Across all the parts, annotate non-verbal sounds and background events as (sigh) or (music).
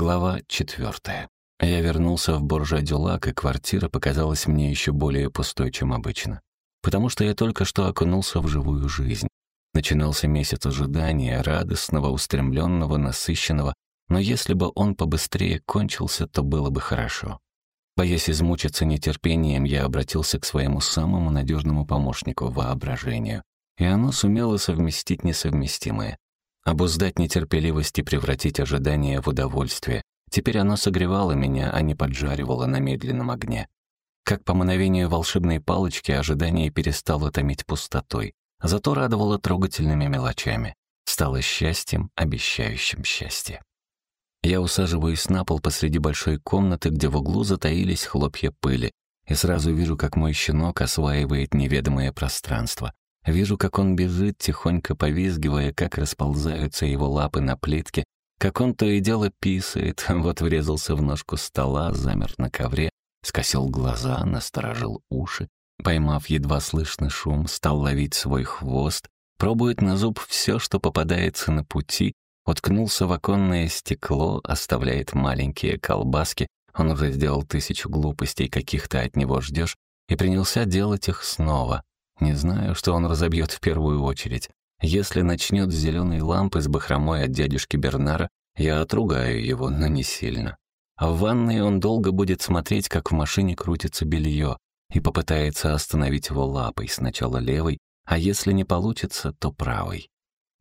Глава четвертая. Я вернулся в Боржа-Дюлак, и квартира показалась мне еще более пустой, чем обычно. Потому что я только что окунулся в живую жизнь. Начинался месяц ожидания, радостного, устремленного, насыщенного, но если бы он побыстрее кончился, то было бы хорошо. Боясь измучиться нетерпением, я обратился к своему самому надежному помощнику — воображению, и оно сумело совместить несовместимое. Обуздать нетерпеливость и превратить ожидание в удовольствие. Теперь оно согревало меня, а не поджаривало на медленном огне. Как по мановению волшебной палочки ожидание перестало томить пустотой, зато радовало трогательными мелочами. Стало счастьем, обещающим счастье. Я усаживаюсь на пол посреди большой комнаты, где в углу затаились хлопья пыли, и сразу вижу, как мой щенок осваивает неведомое пространство. Вижу, как он бежит, тихонько повизгивая, как расползаются его лапы на плитке, как он то и дело писает, (laughs) вот врезался в ножку стола, замер на ковре, скосил глаза, насторожил уши, поймав едва слышный шум, стал ловить свой хвост, пробует на зуб все, что попадается на пути, уткнулся в оконное стекло, оставляет маленькие колбаски, он уже сделал тысячу глупостей, каких ты от него ждешь, и принялся делать их снова. Не знаю, что он разобьет в первую очередь. Если начнет с зеленой лампы с бахромой от дядюшки Бернара, я отругаю его, но не сильно. А в ванной он долго будет смотреть, как в машине крутится белье, и попытается остановить его лапой, сначала левой, а если не получится, то правой.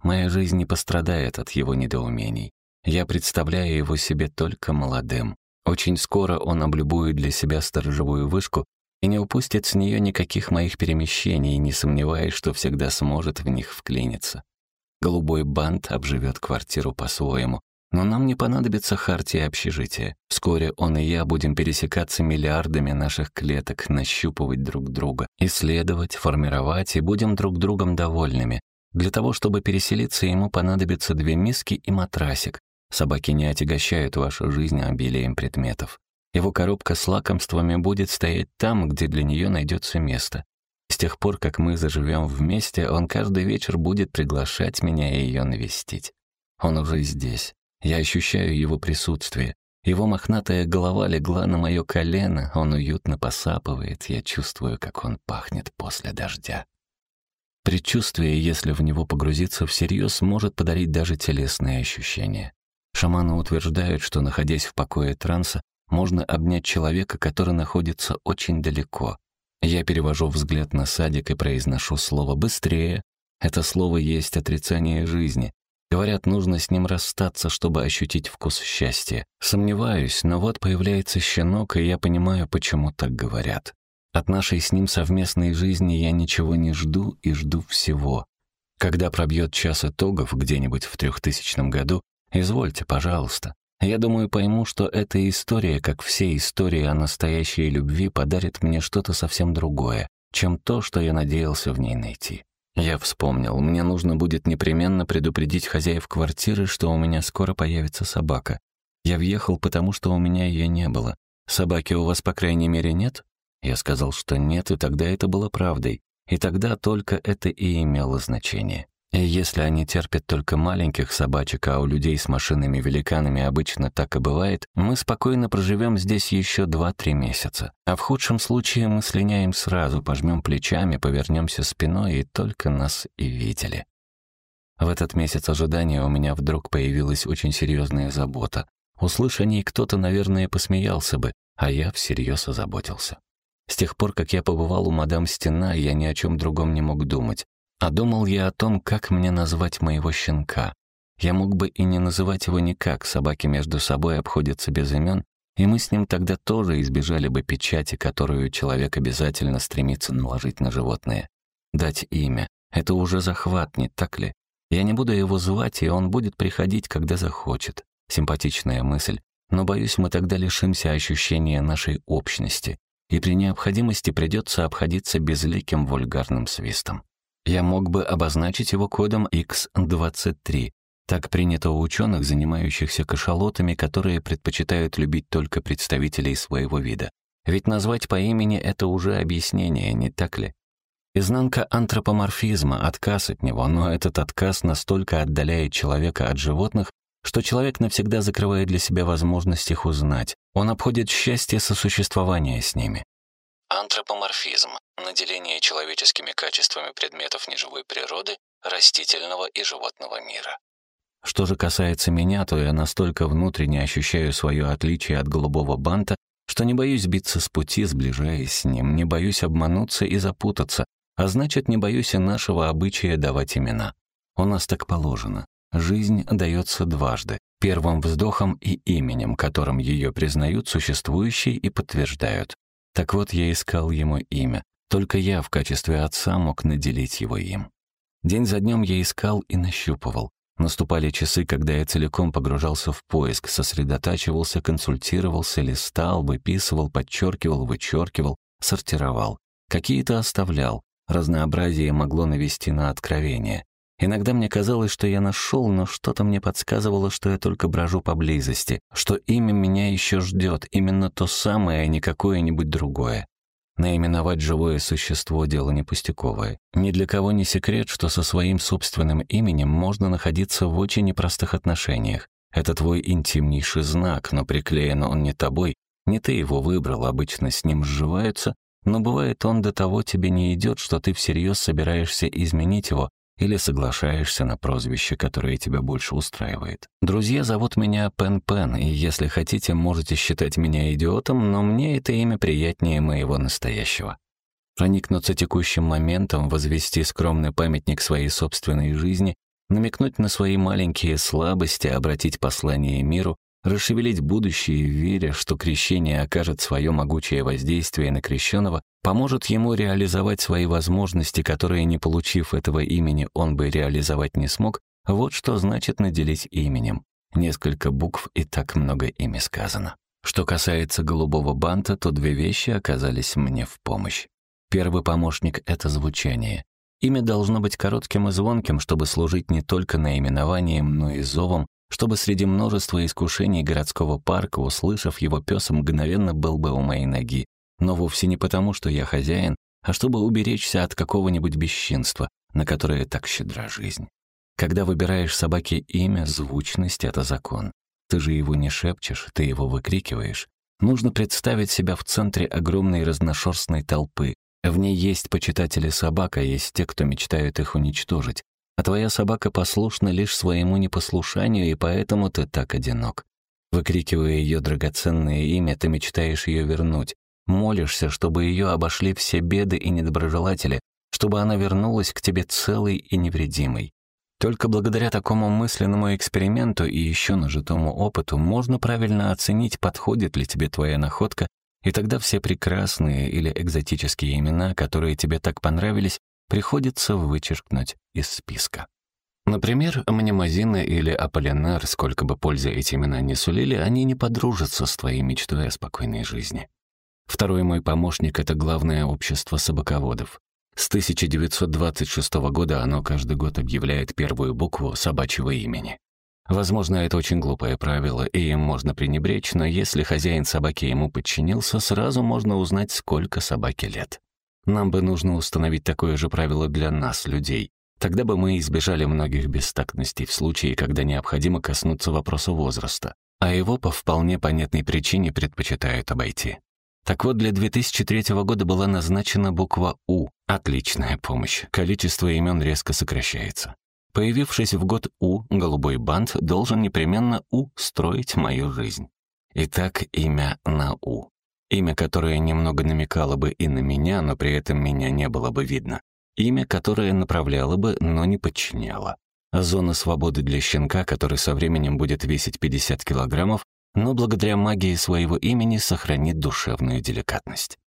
Моя жизнь не пострадает от его недоумений. Я представляю его себе только молодым. Очень скоро он облюбует для себя сторожевую вышку и не упустит с нее никаких моих перемещений, не сомневаясь, что всегда сможет в них вклиниться. Голубой бант обживет квартиру по-своему, но нам не понадобится хартия общежития. Вскоре он и я будем пересекаться миллиардами наших клеток, нащупывать друг друга, исследовать, формировать, и будем друг другом довольными, для того, чтобы переселиться, ему понадобятся две миски и матрасик. Собаки не отягощают вашу жизнь обилием предметов. Его коробка с лакомствами будет стоять там, где для нее найдется место. С тех пор, как мы заживем вместе, он каждый вечер будет приглашать меня и ее навестить. Он уже здесь. Я ощущаю его присутствие. Его мохнатая голова легла на мое колено, он уютно посапывает, я чувствую, как он пахнет после дождя. Предчувствие, если в него погрузиться всерьез, может подарить даже телесные ощущения. Шаманы утверждают, что, находясь в покое транса, можно обнять человека, который находится очень далеко. Я перевожу взгляд на садик и произношу слово «быстрее». Это слово есть отрицание жизни. Говорят, нужно с ним расстаться, чтобы ощутить вкус счастья. Сомневаюсь, но вот появляется щенок, и я понимаю, почему так говорят. От нашей с ним совместной жизни я ничего не жду и жду всего. Когда пробьет час итогов где-нибудь в трехтысячном году, извольте, пожалуйста. Я думаю, пойму, что эта история, как все истории о настоящей любви, подарит мне что-то совсем другое, чем то, что я надеялся в ней найти. Я вспомнил, мне нужно будет непременно предупредить хозяев квартиры, что у меня скоро появится собака. Я въехал, потому что у меня ее не было. Собаки у вас, по крайней мере, нет? Я сказал, что нет, и тогда это было правдой. И тогда только это и имело значение. И если они терпят только маленьких собачек, а у людей с машинами-великанами обычно так и бывает, мы спокойно проживем здесь еще 2-3 месяца. А в худшем случае мы слиняем сразу, пожмем плечами, повернемся спиной, и только нас и видели. В этот месяц ожидания у меня вдруг появилась очень серьезная забота. Услышанный кто-то, наверное, посмеялся бы, а я всерьез озаботился. С тех пор, как я побывал у мадам Стена, я ни о чем другом не мог думать. А думал я о том, как мне назвать моего щенка. Я мог бы и не называть его никак, собаки между собой обходятся без имен, и мы с ним тогда тоже избежали бы печати, которую человек обязательно стремится наложить на животное. Дать имя — это уже захват, не так ли? Я не буду его звать, и он будет приходить, когда захочет. Симпатичная мысль, но, боюсь, мы тогда лишимся ощущения нашей общности, и при необходимости придется обходиться безликим вульгарным свистом. Я мог бы обозначить его кодом X23. Так принято у ученых, занимающихся кашалотами, которые предпочитают любить только представителей своего вида. Ведь назвать по имени — это уже объяснение, не так ли? Изнанка антропоморфизма, отказ от него, но этот отказ настолько отдаляет человека от животных, что человек навсегда закрывает для себя возможность их узнать. Он обходит счастье сосуществования с ними. Антропоморфизм – наделение человеческими качествами предметов неживой природы, растительного и животного мира. Что же касается меня, то я настолько внутренне ощущаю свое отличие от голубого банта, что не боюсь сбиться с пути, сближаясь с ним, не боюсь обмануться и запутаться, а значит, не боюсь и нашего обычая давать имена. У нас так положено. Жизнь дается дважды — первым вздохом и именем, которым ее признают существующие и подтверждают. Так вот, я искал ему имя. Только я в качестве отца мог наделить его им. День за днем я искал и нащупывал. Наступали часы, когда я целиком погружался в поиск, сосредотачивался, консультировался, листал, выписывал, подчеркивал, вычеркивал, сортировал. Какие-то оставлял. Разнообразие могло навести на откровение. Иногда мне казалось, что я нашел, но что-то мне подсказывало, что я только брожу поблизости, что имя меня еще ждет, именно то самое, а не какое-нибудь другое. Наименовать живое существо — дело не пустяковое. Ни для кого не секрет, что со своим собственным именем можно находиться в очень непростых отношениях. Это твой интимнейший знак, но приклеен он не тобой, не ты его выбрал, обычно с ним сживаются, но бывает он до того тебе не идет, что ты всерьез собираешься изменить его, или соглашаешься на прозвище, которое тебя больше устраивает. Друзья зовут меня Пен-Пен, и если хотите, можете считать меня идиотом, но мне это имя приятнее моего настоящего. Проникнуться текущим моментом, возвести скромный памятник своей собственной жизни, намекнуть на свои маленькие слабости, обратить послание миру, расшевелить будущее, веря, что крещение окажет свое могучее воздействие на крещенного, поможет ему реализовать свои возможности, которые, не получив этого имени, он бы реализовать не смог, вот что значит наделить именем. Несколько букв и так много ими сказано. Что касается голубого банта, то две вещи оказались мне в помощь. Первый помощник — это звучание. Имя должно быть коротким и звонким, чтобы служить не только наименованием, но и зовом, чтобы среди множества искушений городского парка, услышав его, пес мгновенно был бы у моей ноги. Но вовсе не потому, что я хозяин, а чтобы уберечься от какого-нибудь бесчинства, на которое так щедра жизнь. Когда выбираешь собаке имя, звучность — это закон. Ты же его не шепчешь, ты его выкрикиваешь. Нужно представить себя в центре огромной разношерстной толпы. В ней есть почитатели собак, а есть те, кто мечтает их уничтожить а твоя собака послушна лишь своему непослушанию, и поэтому ты так одинок. Выкрикивая ее драгоценное имя, ты мечтаешь ее вернуть. Молишься, чтобы ее обошли все беды и недоброжелатели, чтобы она вернулась к тебе целой и невредимой. Только благодаря такому мысленному эксперименту и еще нажитому опыту можно правильно оценить, подходит ли тебе твоя находка, и тогда все прекрасные или экзотические имена, которые тебе так понравились, приходится вычеркнуть из списка. Например, Мнемозина или Аполлинар, сколько бы пользы эти имена не сулили, они не подружатся с твоей мечтой о спокойной жизни. Второй мой помощник — это главное общество собаководов. С 1926 года оно каждый год объявляет первую букву собачьего имени. Возможно, это очень глупое правило, и им можно пренебречь, но если хозяин собаки ему подчинился, сразу можно узнать, сколько собаке лет. Нам бы нужно установить такое же правило для нас, людей. Тогда бы мы избежали многих бестактностей в случае, когда необходимо коснуться вопроса возраста, а его по вполне понятной причине предпочитают обойти. Так вот, для 2003 года была назначена буква «У». Отличная помощь. Количество имен резко сокращается. Появившись в год У, голубой бант должен непременно устроить мою жизнь. Итак, имя на У. Имя, которое немного намекало бы и на меня, но при этом меня не было бы видно. Имя, которое направляло бы, но не подчиняло. Зона свободы для щенка, который со временем будет весить 50 килограммов, но благодаря магии своего имени сохранит душевную деликатность.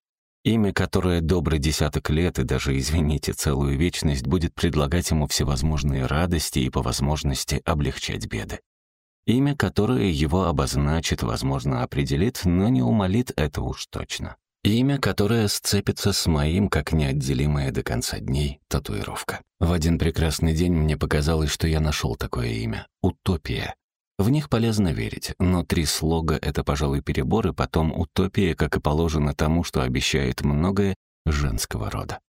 Имя, которое добрый десяток лет и даже, извините, целую вечность будет предлагать ему всевозможные радости и по возможности облегчать беды. Имя, которое его обозначит, возможно, определит, но не умолит это уж точно. Имя, которое сцепится с моим, как неотделимая до конца дней, татуировка. В один прекрасный день мне показалось, что я нашел такое имя — «Утопия». В них полезно верить, но три слога — это, пожалуй, перебор, и потом утопия, как и положено тому, что обещает многое женского рода.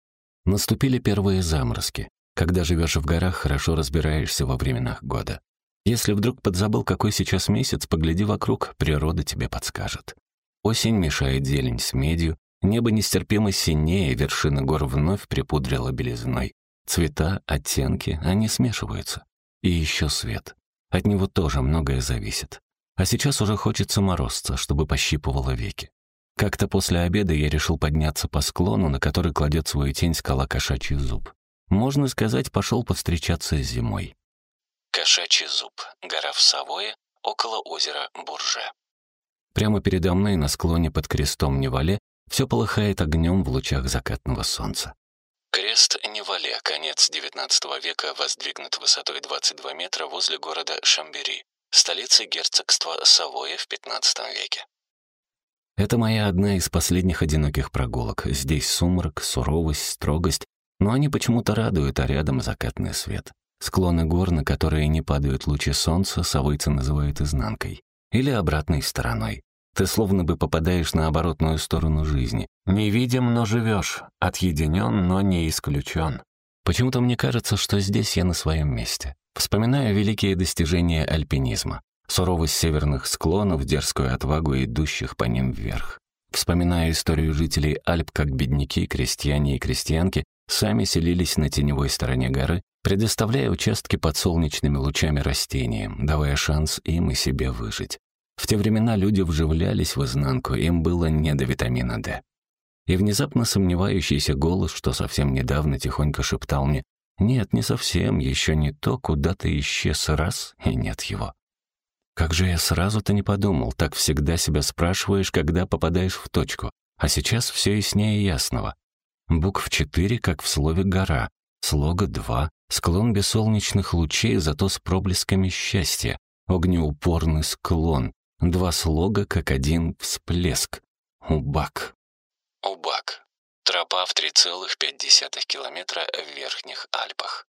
Наступили первые заморозки. Когда живешь в горах, хорошо разбираешься во временах года. Если вдруг подзабыл, какой сейчас месяц, погляди вокруг, природа тебе подскажет. Осень мешает зелень с медью, небо нестерпимо синее, вершина гор вновь припудрила белизной. Цвета, оттенки, они смешиваются. И еще свет. От него тоже многое зависит. А сейчас уже хочется морозца, чтобы пощипывало веки. Как-то после обеда я решил подняться по склону, на который кладет свою тень скала Кошачий зуб. Можно сказать, пошел повстречаться с зимой. Кошачий зуб. Гора в Савое, около озера Бурже. Прямо передо мной на склоне под крестом Невале все полыхает огнем в лучах закатного солнца. Крест Невале, конец XIX века, воздвигнут высотой 22 метра возле города Шамбери, столицы герцогства Савоя в XV веке. Это моя одна из последних одиноких прогулок. Здесь сумрак, суровость, строгость, но они почему-то радуют, а рядом закатный свет. Склоны гор, на которые не падают лучи солнца, совойцы называют изнанкой. Или обратной стороной. Ты словно бы попадаешь на оборотную сторону жизни. Невидим, но живешь. Отъединен, но не исключен. Почему-то мне кажется, что здесь я на своем месте. Вспоминаю великие достижения альпинизма. Суровость северных склонов, дерзкую отвагу идущих по ним вверх. Вспоминаю историю жителей Альп, как бедняки, крестьяне и крестьянки сами селились на теневой стороне горы, предоставляя участки под солнечными лучами растениям, давая шанс им и себе выжить. В те времена люди вживлялись в изнанку, им было не до витамина D. И внезапно сомневающийся голос, что совсем недавно тихонько шептал мне «Нет, не совсем, еще не то, куда ты исчез раз, и нет его». Как же я сразу-то не подумал, так всегда себя спрашиваешь, когда попадаешь в точку. А сейчас все яснее ясного. Букв четыре, как в слове «гора», слога два, склон без солнечных лучей, зато с проблесками счастья, огнеупорный склон, Два слога, как один всплеск. Убак. Убак. Тропа в 3,5 километра в Верхних Альпах.